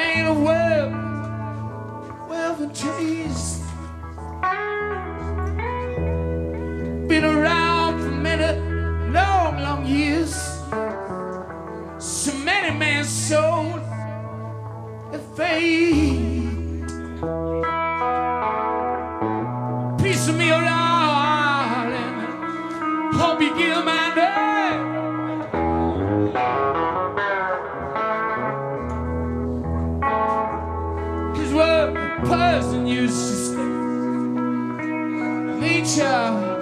made a web, web of trees. Um,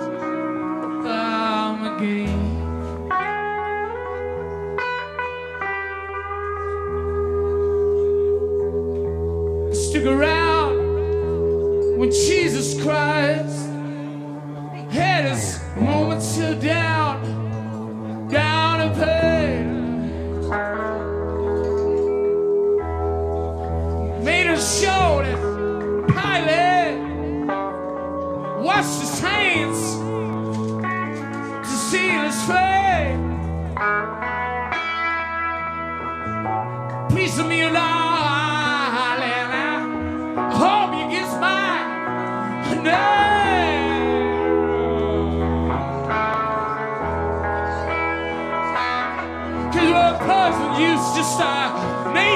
Stick around when Jesus Christ.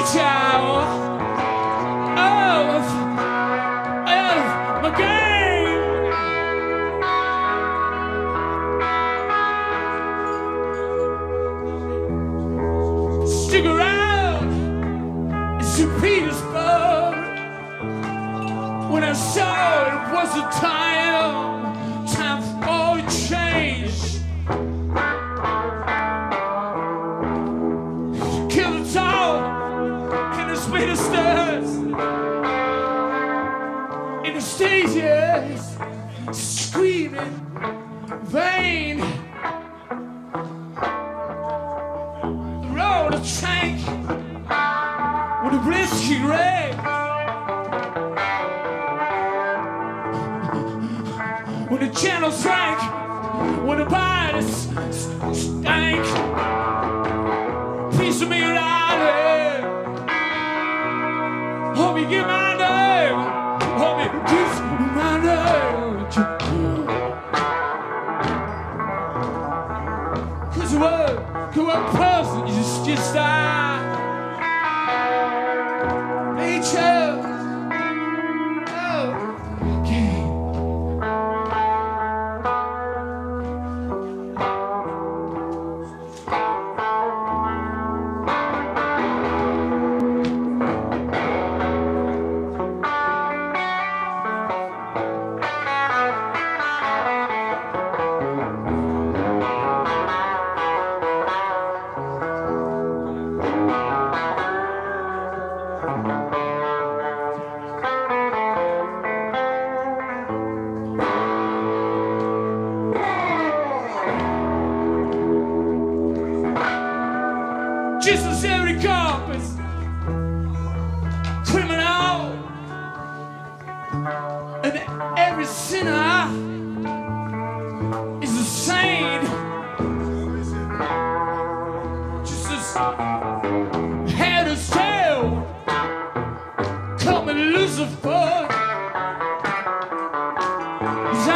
detail of, of my game. Stick around in St. Petersburg when I saw it was a time. ministers in the stages screaming vain. Roll the tank with a risky rain. when the channels rank, when the bodies stank. me give my name. Homie, kiss my name. Cause what, cause what person you just style?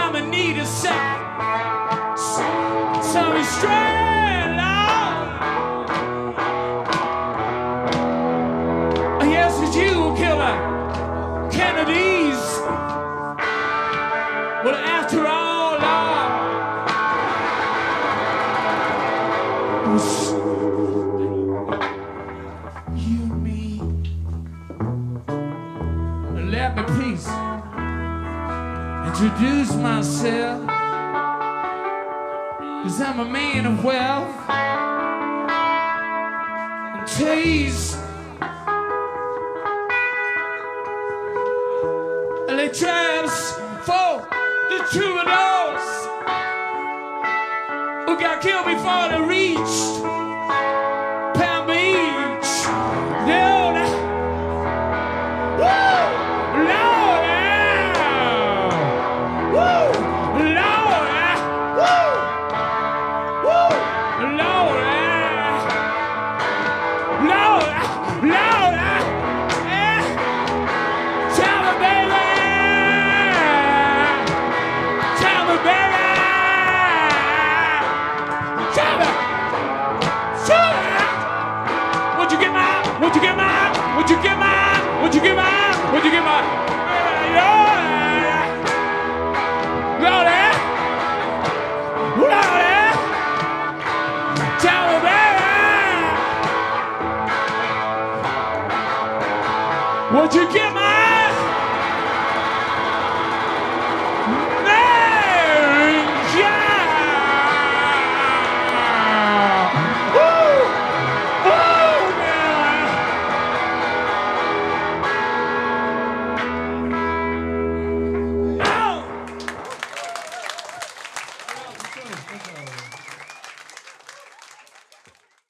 I'm in need of sec. Tell me straight out. Yes, it's you, killer. Kennedy's. Well, after all, I was introduce myself. Cause I'm a man of wealth and taste. They traps for the troubadours who got killed before they reached. Would you give my